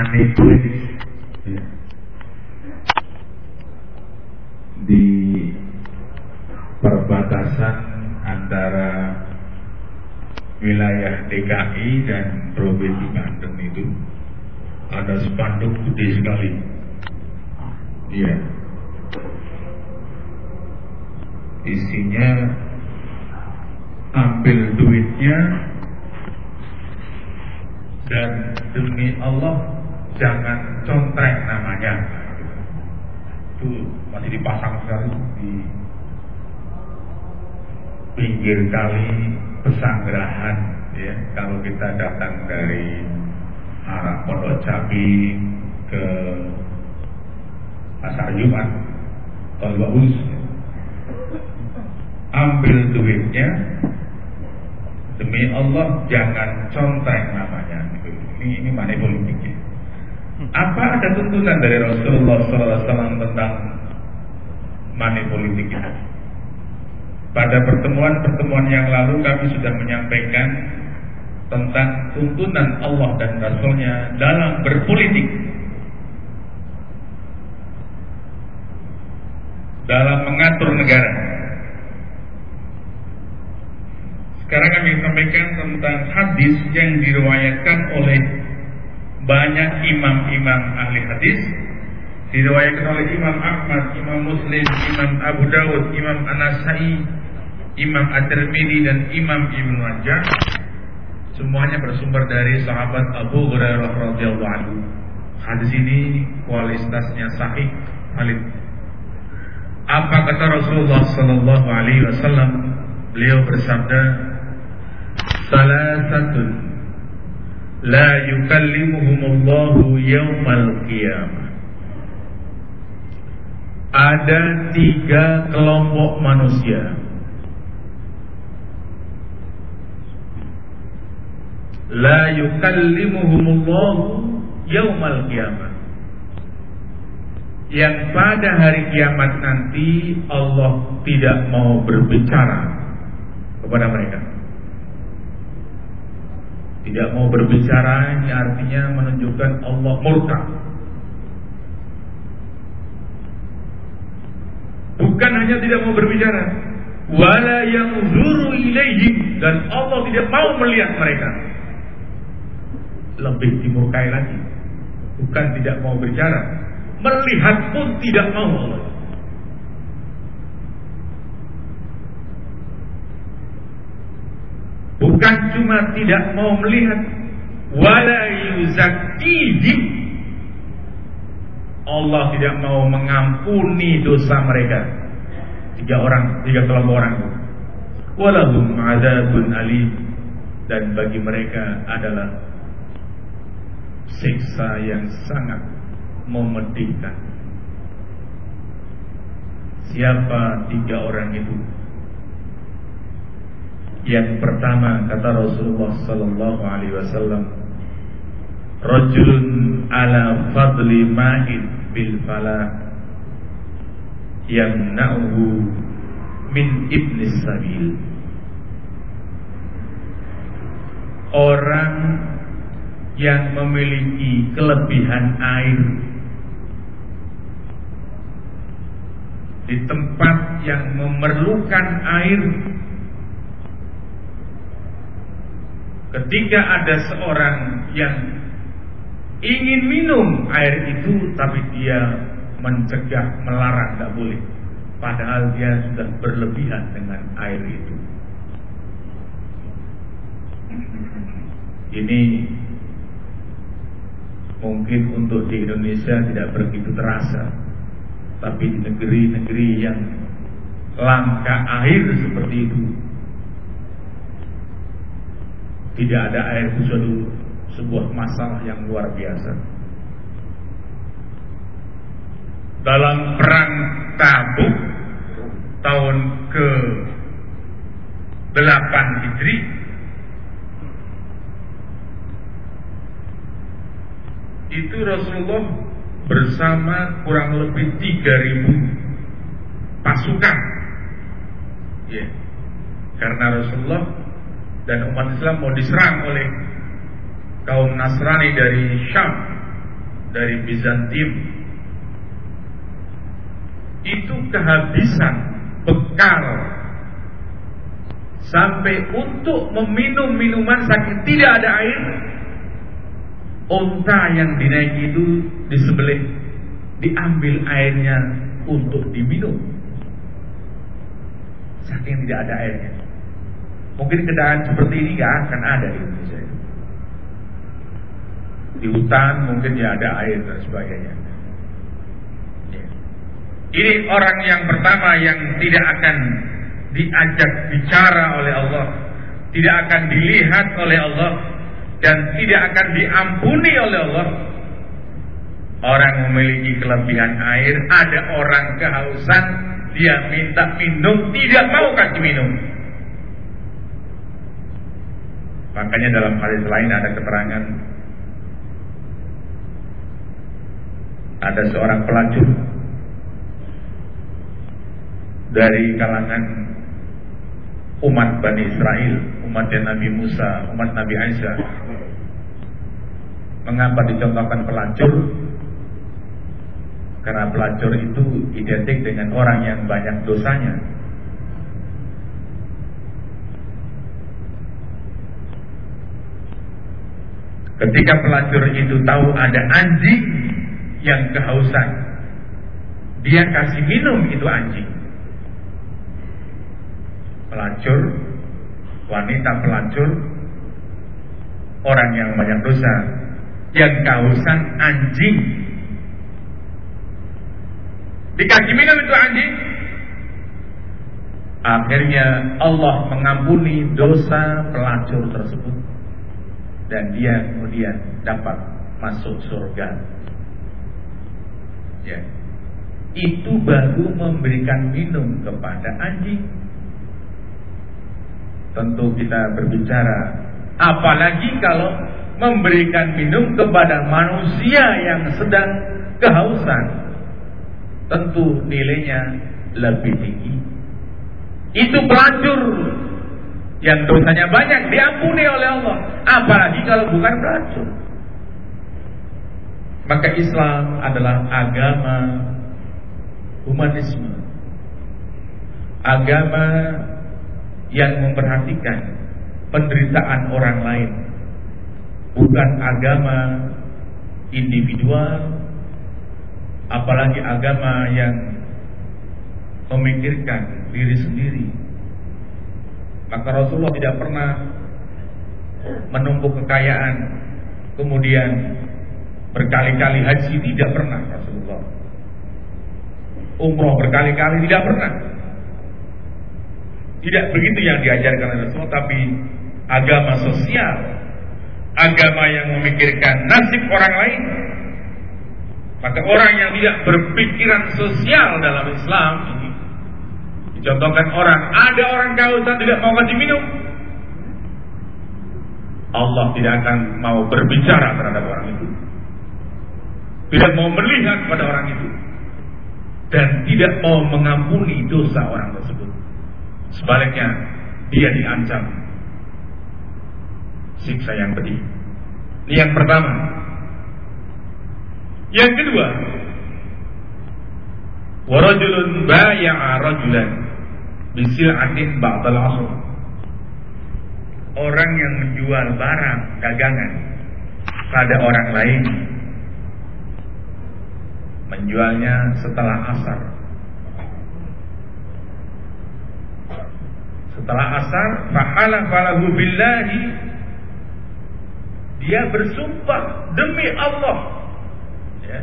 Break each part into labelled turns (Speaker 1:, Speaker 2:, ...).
Speaker 1: money politik ya. di perbatasan antara wilayah DKI dan Provinsi Banten itu ada spanduk gede sekali. Iya. Isinya ambil duitnya dan demi Allah jangan contreng namanya. Itu masih dipasang sekali di pinggir kali pesanggerahan ya. Kalau kita datang dari arah Pondok Cabi ke Pasar Jumat tol bagus ambil duitnya demi Allah jangan contek namanya. Ini ini mana politiknya apa ada tuntunan dari Rasulullah SAW tentang money politik itu pada pertemuan-pertemuan yang lalu kami sudah menyampaikan tentang tuntunan Allah dan Rasulnya dalam berpolitik. Dalam mengatur negara. Sekarang kami sampaikan tentang hadis yang diriwayatkan oleh banyak imam-imam ahli hadis diriwayatkan oleh Imam Ahmad, Imam Muslim, Imam Abu Dawud, Imam Anasai, Imam At-Tirmidzi dan Imam Ibnu Majah semuanya bersumber dari sahabat Abu Hurairah radhiyallahu anhu. Hadis ini kualitasnya sahih valid. Apa kata Rasulullah sallallahu alaihi wasallam? Beliau bersabda, "Salasatun la yukallimuhumullahu yaumal qiyamah." Ada tiga kelompok manusia. La yukallimuhumullah yaumal qiyamah. Yang pada hari kiamat nanti Allah tidak mau berbicara kepada mereka Tidak mau berbicara ini artinya menunjukkan Allah murka Bukan hanya tidak mau berbicara, wala yang zuru ilaihim dan Allah tidak mau melihat mereka. Lebih dimurkai lagi. Bukan tidak mau berbicara, melihat pun tidak mau Allah. Bukan cuma tidak mau melihat, wala yuzakihim Allah tidak mau mengampuni dosa mereka. Tiga orang, tiga kelompok orang. Walahum adabun alim dan bagi mereka adalah siksa yang sangat memedihkan. Siapa tiga orang itu? Yang pertama kata Rasulullah sallallahu alaihi wasallam, rajulun ala fadli ma'in bil fala yamna'uhu min ibni sabil. Orang yang memiliki kelebihan air di tempat yang memerlukan air ketika ada seorang yang ingin minum air itu tapi dia mencegah melarang tidak boleh. Padahal dia sudah berlebihan dengan air itu. Ini mungkin untuk di Indonesia tidak begitu terasa. Tapi di negeri-negeri yang langka air seperti itu tidak ada air itu suatu sebuah masalah yang luar biasa. Dalam perang Tabuk tahun ke 8 Hijri itu Rasulullah bersama kurang lebih 3000 pasukan. Ya. Karena Rasulullah dan umat Islam mau diserang oleh kaum Nasrani dari Syam dari Bizantium itu kehabisan bekal. Sampai untuk meminum minuman saking tidak ada air onta yang dinaiki itu disembelih diambil airnya untuk diminum. Saking tidak ada airnya mungkin keadaan seperti ini gak akan ada di Indonesia. Di hutan mungkin ya ada air dan sebagainya. Ya. ini orang yang pertama yang tidak akan diajak bicara oleh Allah tidak akan dilihat oleh Allah dan tidak akan diampuni oleh Allah. Orang memiliki kelebihan air ada orang kehausan dia minta minum tidak mau kasih minum makanya dalam hadis lain ada keterangan ada seorang pelacur dari kalangan umat Bani Israel, umat Nabi Musa, umat Nabi Aisyah. Mengapa dicontohkan pelacur? Karena pelacur itu identik dengan orang yang banyak dosanya. Ketika pelacur itu tahu ada anjing yang kehausan, dia kasih minum itu anjing pelacur, wanita pelacur, orang yang banyak dosa, yang kausan anjing. Dikasih minum itu anjing. Akhirnya Allah mengampuni dosa pelacur tersebut. Dan dia kemudian dapat masuk surga. Ya. Itu baru memberikan minum kepada anjing tentu kita berbicara apalagi kalau memberikan minum kepada manusia yang sedang kehausan tentu nilainya lebih tinggi itu pelacur yang dosanya banyak diampuni oleh Allah. Apalagi kalau bukan pelacur maka Islam adalah agama humanisme. Agama yang memperhatikan penderitaan orang lain. Bukan agama individual apalagi agama yang memikirkan diri sendiri maka Rasulullah tidak pernah menumpuk kekayaan kemudian berkali-kali haji tidak pernah Rasulullah umroh berkali-kali tidak pernah tidak begitu yang diajarkan oleh Rasulullah, tapi agama sosial, agama yang memikirkan nasib orang lain. Maka orang yang tidak berpikiran sosial dalam Islam dicontohkan orang, ada orang kehausan tidak mau kasih minum. Allah tidak akan mau berbicara terhadap orang itu. Tidak mau melihat pada orang itu. Dan tidak mau mengampuni dosa orang tersebut. Sebaliknya, dia diancam siksa yang pedih. Ini yang pertama. Yang kedua, warajulun baya'a rajulan bisil'atin ba'dal asr. Orang yang menjual barang dagangan pada orang lain menjualnya setelah asar Setelah asar, fahala falahu billahi dia bersumpah demi Allah. Ya.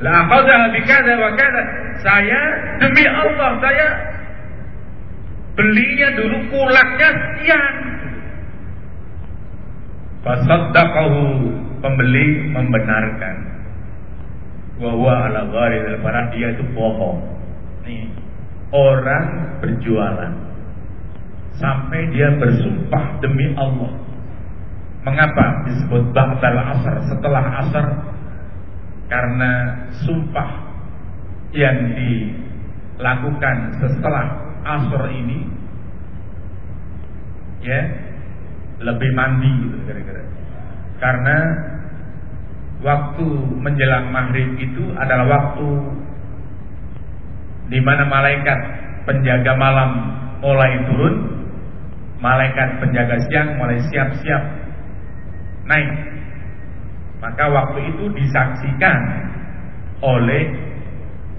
Speaker 1: La akhadha bikada wa kada. Saya demi Allah saya belinya dulu kulaknya sekian. Fasaddaqahu pembeli membenarkan bahwa ala gharil farah dia itu bohong. Nih, orang berjualan sampai dia bersumpah demi Allah. Mengapa disebut ba'dal asar setelah asar? Karena sumpah yang dilakukan setelah asar ini ya lebih mandi gitu kira-kira. Karena waktu menjelang maghrib itu adalah waktu di mana malaikat penjaga malam mulai turun, malaikat penjaga siang mulai siap-siap naik. Maka waktu itu disaksikan oleh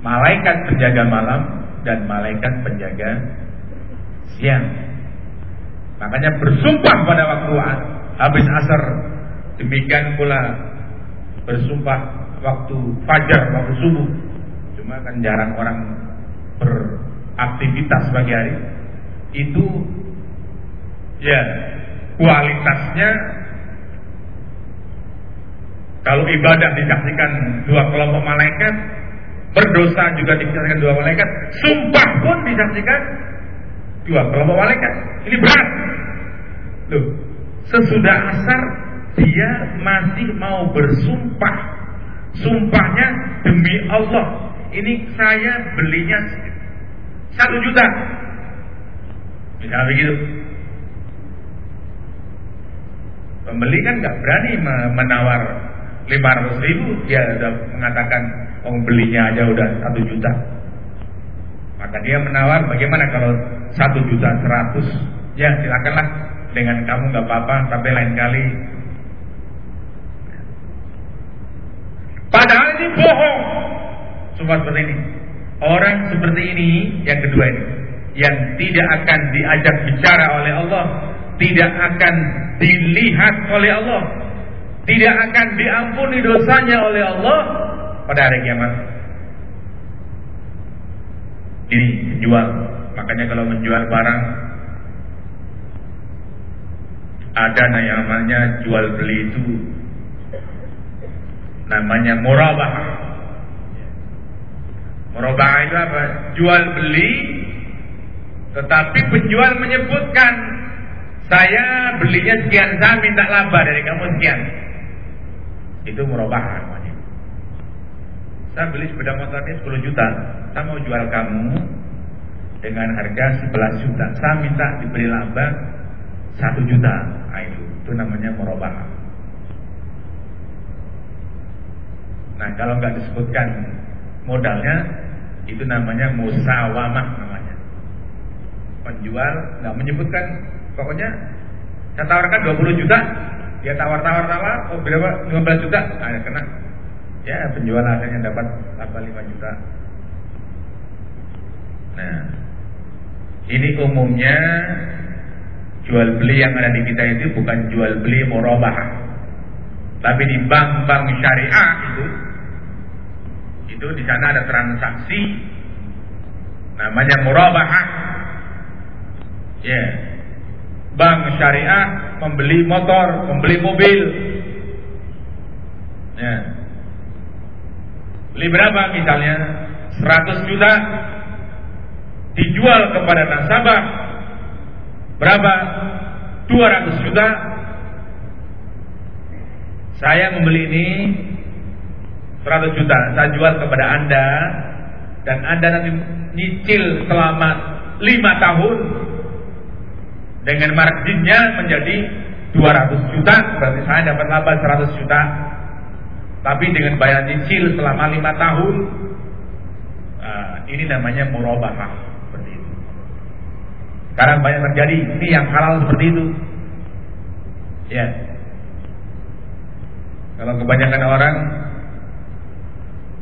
Speaker 1: malaikat penjaga malam dan malaikat penjaga siang. Makanya bersumpah pada waktu habis asar. Demikian pula bersumpah waktu fajar, waktu subuh. Cuma kan jarang orang beraktivitas pagi hari. Itu ya kualitasnya kalau ibadah disaksikan dua kelompok malaikat, berdosa juga disaksikan dua malaikat, sumpah pun disaksikan dua kelompok malaikat. Ini berat. Loh, sesudah asar dia masih mau bersumpah. Sumpahnya demi Allah. Ini saya belinya satu juta. Misalnya begitu. Pembeli kan nggak berani menawar 500 ribu. Dia sudah mengatakan, oh belinya aja udah satu juta. Maka dia menawar bagaimana kalau satu juta seratus? Ya silakanlah dengan kamu nggak apa-apa tapi lain kali. Padahal ini bohong. Cuma seperti ini. Orang seperti ini yang kedua ini yang tidak akan diajak bicara oleh Allah, tidak akan dilihat oleh Allah, tidak akan diampuni dosanya oleh Allah pada hari kiamat. Ini menjual. Makanya kalau menjual barang ada namanya jual beli itu namanya murabah. Murabah itu apa? Jual beli tetapi penjual menyebutkan saya belinya sekian, saya minta laba dari kamu sekian. Itu murabah namanya. Saya beli sepeda motor ini 10 juta, saya mau jual kamu dengan harga 11 juta. Saya minta diberi laba 1 juta. Nah, itu, itu namanya merubah. Nah kalau nggak disebutkan modalnya itu namanya musawamah namanya. Penjual nggak menyebutkan pokoknya saya tawarkan 20 juta, dia tawar-tawar-tawar, oh berapa? 15 juta, nah, ya kena. Ya penjual akhirnya dapat apa 5 juta. Nah, ini umumnya jual beli yang ada di kita itu bukan jual beli murabah. Tapi di bank-bank syariah itu itu di sana ada transaksi namanya murabah. Ya. Yeah. Bank syariah membeli motor, membeli mobil. Ya. Beli berapa misalnya? 100 juta dijual kepada nasabah Berapa? 200 juta. Saya membeli ini 100 juta. Saya jual kepada Anda dan Anda nanti nyicil selama 5 tahun dengan marginnya menjadi 200 juta berarti saya dapat laba 100 juta tapi dengan bayar nyicil selama 5 tahun uh, ini namanya murabahah sekarang banyak terjadi ini yang halal seperti itu. Ya. Kalau kebanyakan orang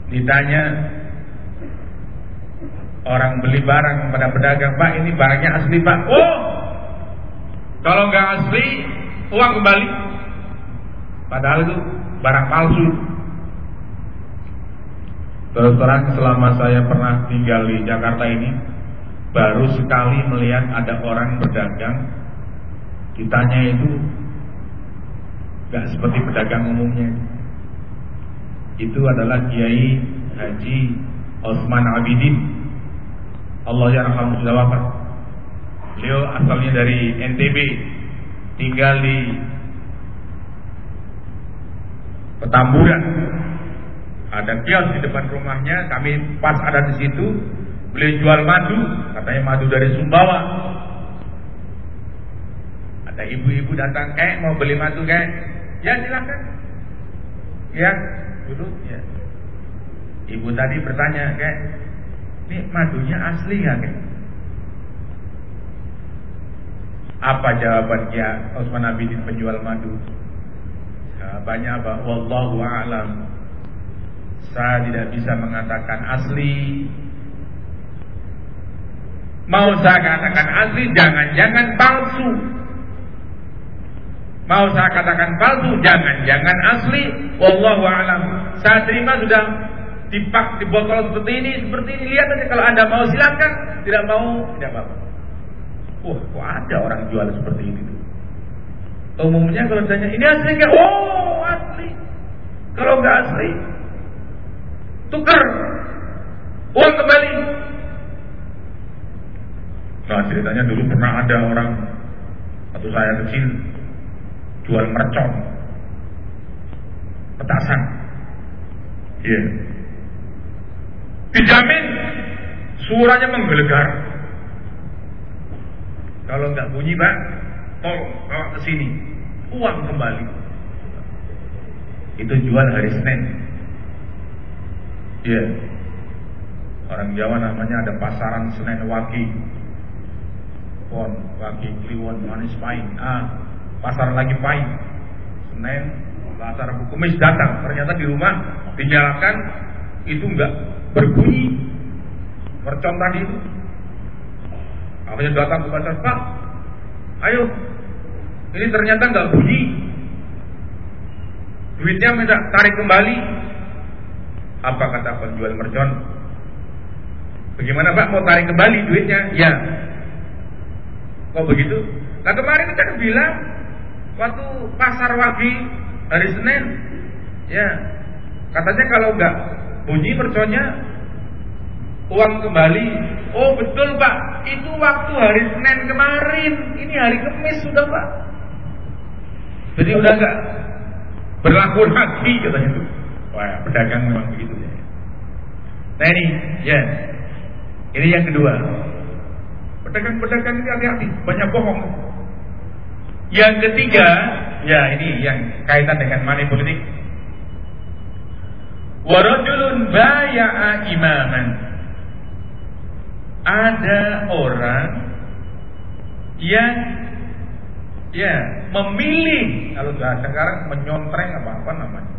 Speaker 1: ditanya orang beli barang pada pedagang, Pak ini barangnya asli Pak. Oh, kalau nggak asli uang kembali. Padahal itu barang palsu. Terus terang selama saya pernah tinggal di Jakarta ini, baru sekali melihat ada orang berdagang kitanya itu gak seperti pedagang umumnya itu adalah Kiai Haji Osman Abidin Allah sudah wafat beliau asalnya dari NTB tinggal di Petamburan ada kios di depan rumahnya kami pas ada di situ Beliau jual madu, katanya madu dari Sumbawa. Ada ibu-ibu datang kayak mau beli madu kayak, ya silakan. Ya, dulu ya. Ibu tadi bertanya kayak, ini madunya asli nggak kayak? Apa jawaban Kia Osman Abidin penjual madu? Jawabannya apa? Wallahu a'lam. Saya tidak bisa mengatakan asli. Mau saya katakan asli, jangan-jangan palsu. Mau saya katakan palsu, jangan-jangan asli. Wallahu a'lam. Saya terima sudah dipak di botol seperti ini, seperti ini. Lihat aja kalau anda mau silakan, tidak mau tidak apa-apa. Wah, kok ada orang jual seperti ini tuh? Umumnya kalau tanya ini asli nggak? Oh asli. Kalau nggak asli, tukar uang kembali. Nah ceritanya dulu pernah ada orang atau saya kecil jual mercon, petasan. Iya. Yeah. Dijamin suaranya menggelegar. Kalau nggak bunyi, Pak, tolong bawa ke sini. Uang kembali. Itu jual hari Senin. Iya. Yeah. Orang Jawa namanya ada pasaran Senin Waki. Pon, Waki, Kliwon, Manis Pahit. Ah, pasar lagi pahit. Senin, pasar Bukumis datang. Ternyata di rumah dinyalakan itu enggak berbunyi mercon tadi itu. Akhirnya datang ke pasar, Pak, ayo, ini ternyata nggak bunyi. Duitnya minta tarik kembali. Apa kata penjual mercon? Bagaimana Pak mau tarik kembali duitnya? Ya. Kok begitu? Nah kemarin kita bilang waktu pasar wagi hari Senin, ya katanya kalau nggak bunyi merconnya uang kembali. Oh betul Pak, itu waktu hari Senin kemarin. Ini hari Kamis sudah Pak. Jadi udah nggak berlaku lagi katanya itu. Wah pedagang memang begitu ya. Nah ini ya, ini yang kedua. Pedagang-pedagang ini hati-hati, banyak bohong. Yang ketiga, ya ini yang kaitan dengan money politik. Warajulun baya'a imaman. Ada orang yang ya memilih kalau sekarang menyontreng apa apa namanya?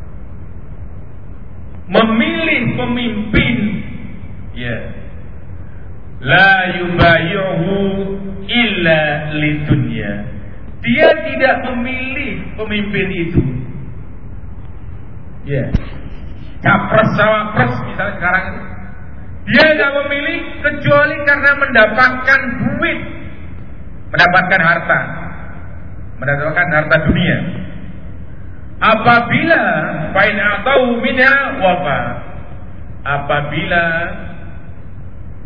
Speaker 1: Memilih pemimpin ya. La yubayyuhu illa lidunya dia tidak memilih pemimpin itu. Ya. Capres cawapres misalnya sekarang itu dia tidak memilih kecuali karena mendapatkan duit. Mendapatkan harta. Mendapatkan harta dunia. Apabila fain atau minha wafa. Apabila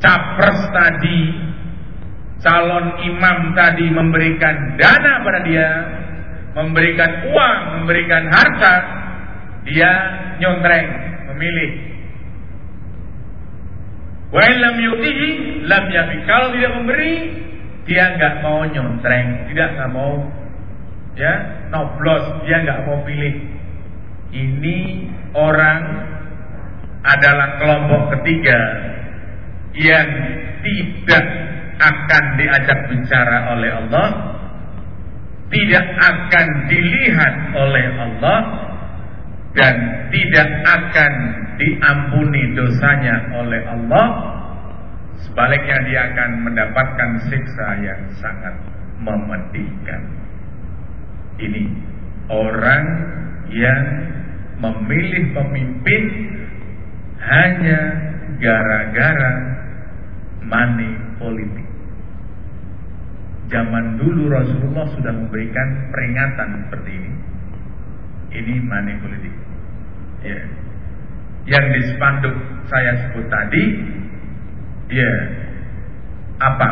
Speaker 1: capres tadi calon imam tadi memberikan dana pada dia memberikan uang memberikan harta dia nyontreng memilih wa lam yutihi lam yabi kalau tidak memberi dia nggak mau nyontreng tidak nggak mau ya noblos dia nggak mau pilih. Ini orang adalah kelompok ketiga yang tidak akan diajak bicara oleh Allah tidak akan dilihat oleh Allah dan tidak akan diampuni dosanya oleh Allah sebaliknya dia akan mendapatkan siksa yang sangat memedihkan ini orang yang memilih pemimpin hanya gara-gara money politik. Zaman dulu Rasulullah sudah memberikan peringatan seperti ini. Ini money politik. Ya. Yang di spanduk saya sebut tadi, ya apa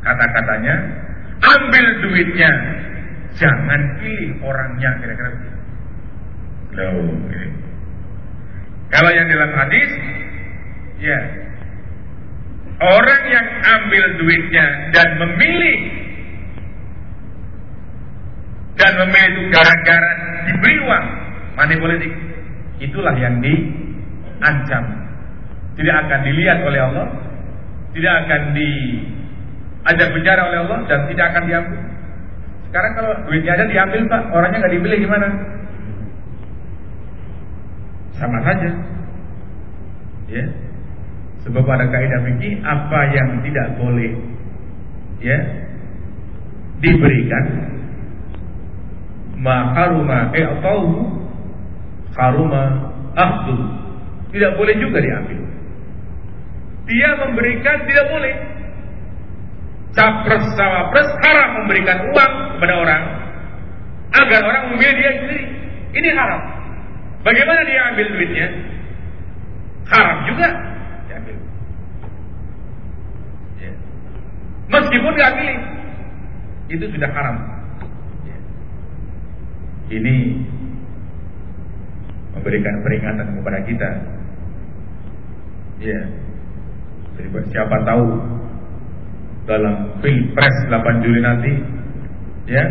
Speaker 1: kata-katanya? Ambil duitnya, jangan pilih orangnya kira-kira. Ini. Kalau yang dalam hadis, ya orang yang ambil duitnya dan memilih dan memilih itu gara-gara diberi uang money itulah yang diancam. Tidak akan dilihat oleh Allah tidak akan diajak bicara oleh Allah dan tidak akan diambil. Sekarang kalau duitnya ada diambil pak. Orangnya nggak dipilih gimana? Sama saja. Ya. Sebab ada kaidah fikih apa yang tidak boleh ya diberikan ma haruma i'tahu haruma akhdhu tidak boleh juga diambil. Dia memberikan tidak boleh. Capres cawapres haram memberikan uang kepada orang agar orang memilih dia sendiri. Ini haram. Bagaimana dia ambil duitnya? Haram juga diambil. Ya. meskipun dia pilih itu sudah haram. Ini memberikan peringatan kepada kita. Ya. Jadi siapa tahu dalam pilpres 8 Juli nanti ya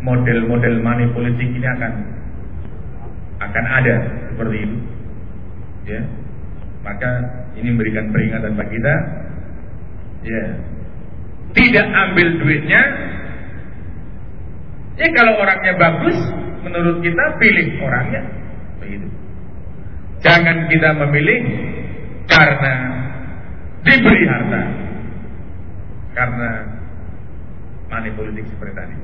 Speaker 1: model-model money politik ini akan akan ada seperti itu ya maka ini memberikan peringatan bagi kita ya tidak ambil duitnya Ya kalau orangnya bagus, menurut kita pilih orangnya. Begitu. Jangan kita memilih karena diberi harta. Karena money politik seperti tadi.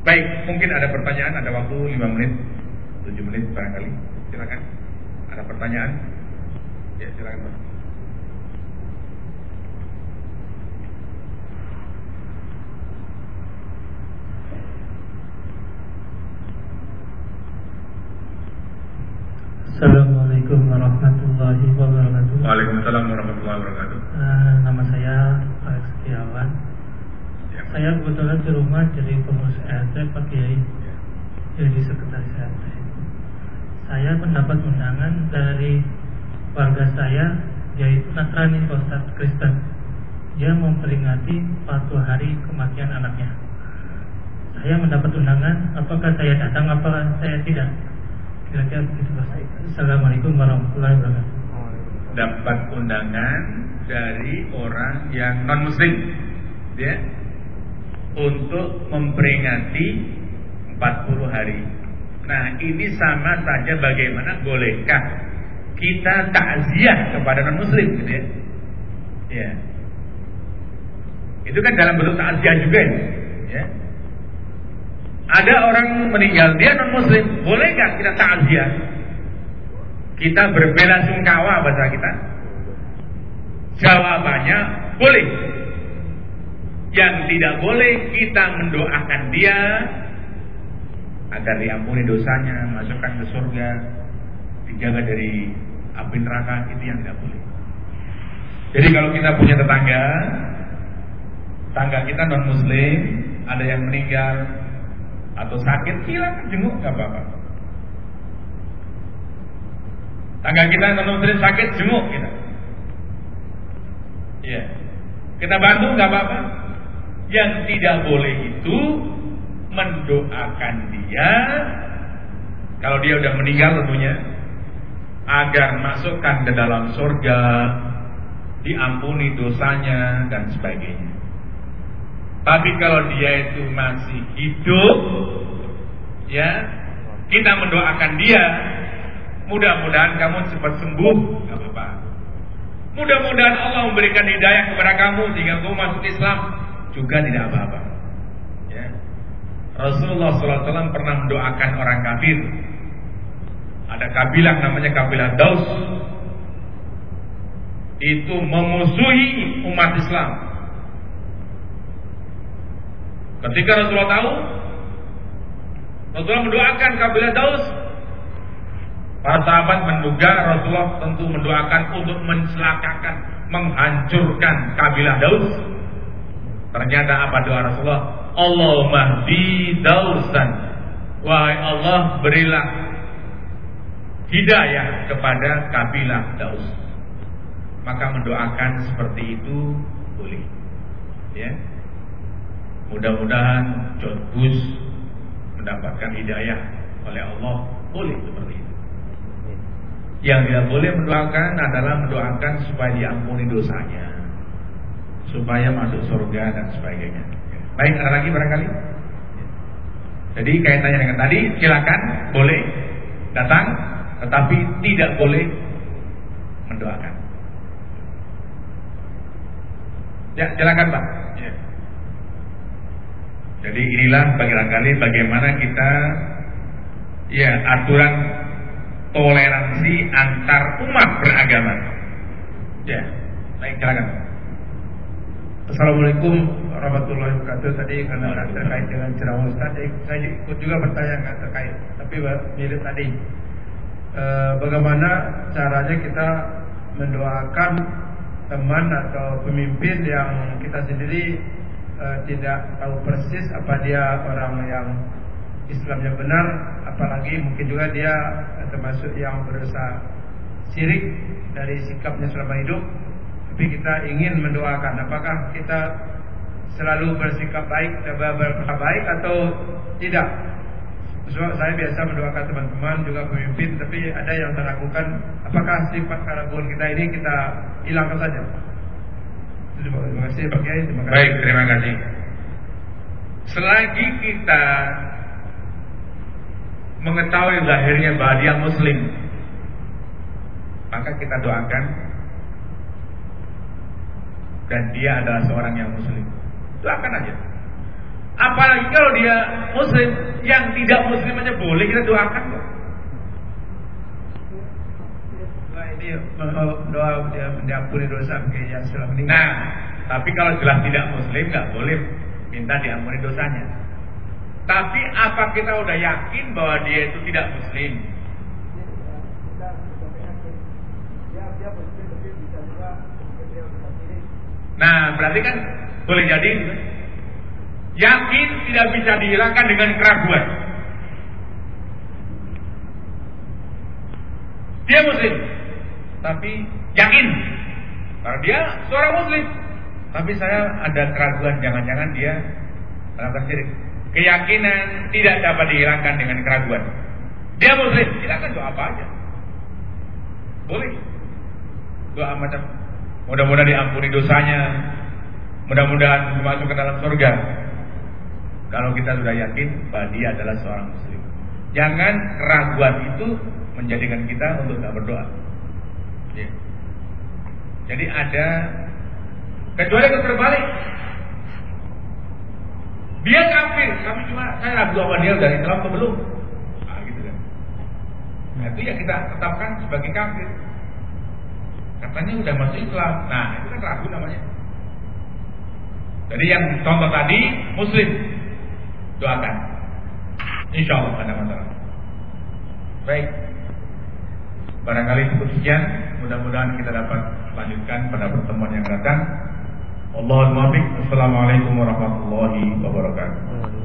Speaker 1: Baik, mungkin ada pertanyaan, ada waktu 5 menit, 7 menit barangkali. Silakan. Ada pertanyaan? Ya, silakan Pak.
Speaker 2: Assalamualaikum warahmatullahi wabarakatuh.
Speaker 1: Waalaikumsalam warahmatullahi wabarakatuh.
Speaker 2: Uh, nama saya Alex Setiawan. Ya. Saya kebetulan di rumah jadi pengurus RT Pak Kiai. Ya. Jadi sekretaris RT. Saya mendapat undangan dari warga saya yaitu Nasrani Ustaz Kristen. Dia memperingati 40 hari kematian anaknya. Saya mendapat undangan, apakah saya datang, apakah saya tidak? Kira-kira begitu. Assalamualaikum warahmatullahi wabarakatuh.
Speaker 1: Dapat undangan dari orang yang non muslim, ya, untuk memperingati 40 hari. Nah, ini sama saja bagaimana bolehkah kita takziah kepada non muslim, gitu ya? Ya. Itu kan dalam bentuk takziah juga, ya. Ada orang meninggal dia non muslim, boleh gak kita takziah? Kita berbela sungkawa bahasa kita. Jawabannya boleh. Yang tidak boleh kita mendoakan dia agar diampuni dosanya, masukkan ke surga, dijaga dari api neraka itu yang tidak boleh. Jadi kalau kita punya tetangga, tetangga kita non muslim, ada yang meninggal, atau sakit silakan jenguk nggak apa-apa. Tangga kita muslim sakit jenguk kita. Iya. Kita bantu nggak apa-apa. Yang tidak boleh itu mendoakan dia kalau dia udah meninggal tentunya agar masukkan ke dalam surga diampuni dosanya dan sebagainya. Tapi kalau dia itu masih hidup, ya kita mendoakan dia. Mudah-mudahan kamu cepat sembuh, nggak apa-apa. Mudah-mudahan Allah memberikan hidayah kepada kamu sehingga kamu masuk Islam juga tidak apa-apa. Ya. Rasulullah SAW pernah mendoakan orang kafir. Ada kabilah namanya kabilah Daus. Itu memusuhi umat Islam Ketika Rasulullah tahu, Rasulullah mendoakan kabilah Daus. Para sahabat menduga Rasulullah tentu mendoakan untuk mencelakakan, menghancurkan kabilah Daus. Ternyata apa doa Rasulullah? Allahumma di Dausan. Wahai Allah berilah hidayah kepada kabilah Daus. Maka mendoakan seperti itu boleh. Ya. Mudah-mudahan John Bush mendapatkan hidayah oleh Allah, boleh seperti itu. Yang tidak boleh mendoakan adalah mendoakan supaya diampuni dosanya, supaya masuk surga dan sebagainya. Baik, ada lagi barangkali? Jadi kaitannya dengan tadi, silakan boleh datang, tetapi tidak boleh mendoakan. Ya, silakan Pak. Jadi inilah barangkali bagaimana kita ya aturan toleransi antar umat beragama. Ya, baik silakan.
Speaker 3: Assalamualaikum warahmatullahi wabarakatuh. Tadi karena terkait dengan ceramah Ustaz, saya ikut juga bertanya nggak terkait, tapi mirip tadi. E, bagaimana caranya kita mendoakan teman atau pemimpin yang kita sendiri e, tidak tahu persis apa dia orang yang Islamnya benar, apalagi mungkin juga dia termasuk yang berusaha sirik dari sikapnya selama hidup. Tapi kita ingin mendoakan, apakah kita selalu bersikap baik, bersikap baik atau tidak? So, saya biasa mendoakan teman-teman juga pemimpin, tapi ada yang teragukan apakah sifat keraguan kita ini kita hilangkan saja.
Speaker 1: Terima kasih Pak Kiai. Terima kasih. Baik, terima kasih. Selagi kita mengetahui lahirnya bahwa dia muslim, maka kita doakan dan dia adalah seorang yang muslim. Doakan aja. Apalagi kalau dia muslim, yang tidak muslim aja boleh kita doakan kok.
Speaker 3: Ini doa dia diampuni dosa yang sudah meninggal.
Speaker 1: Nah, tapi kalau jelas tidak muslim nggak boleh minta diampuni dosanya. Tapi apa kita udah yakin bahwa dia itu tidak muslim? Nah, berarti kan boleh jadi yakin tidak bisa dihilangkan dengan keraguan. Dia muslim, tapi yakin karena dia seorang muslim. Tapi saya ada keraguan jangan-jangan dia melakukan syirik. Keyakinan tidak dapat dihilangkan dengan keraguan. Dia muslim, silakan doa apa aja. Boleh. Doa macam mudah-mudahan diampuni dosanya, mudah-mudahan masuk ke dalam surga. Kalau kita sudah yakin bahwa dia adalah seorang muslim. Jangan keraguan itu menjadikan kita untuk tidak berdoa. Ya. Jadi ada kecuali yang terbalik. Dia kafir, kami cuma saya ragu apa dia dari Islam atau belum. Nah, gitu kan. Nah, itu ya kita tetapkan sebagai kafir. Katanya udah masuk Islam. Nah, itu kan ragu namanya. Jadi yang contoh tadi Muslim doakan. Insya Allah ada masalah. Baik. Barangkali cukup sekian. Mudah-mudahan kita dapat lanjutkan pada pertemuan yang datang. Allahumma Assalamualaikum warahmatullahi wabarakatuh.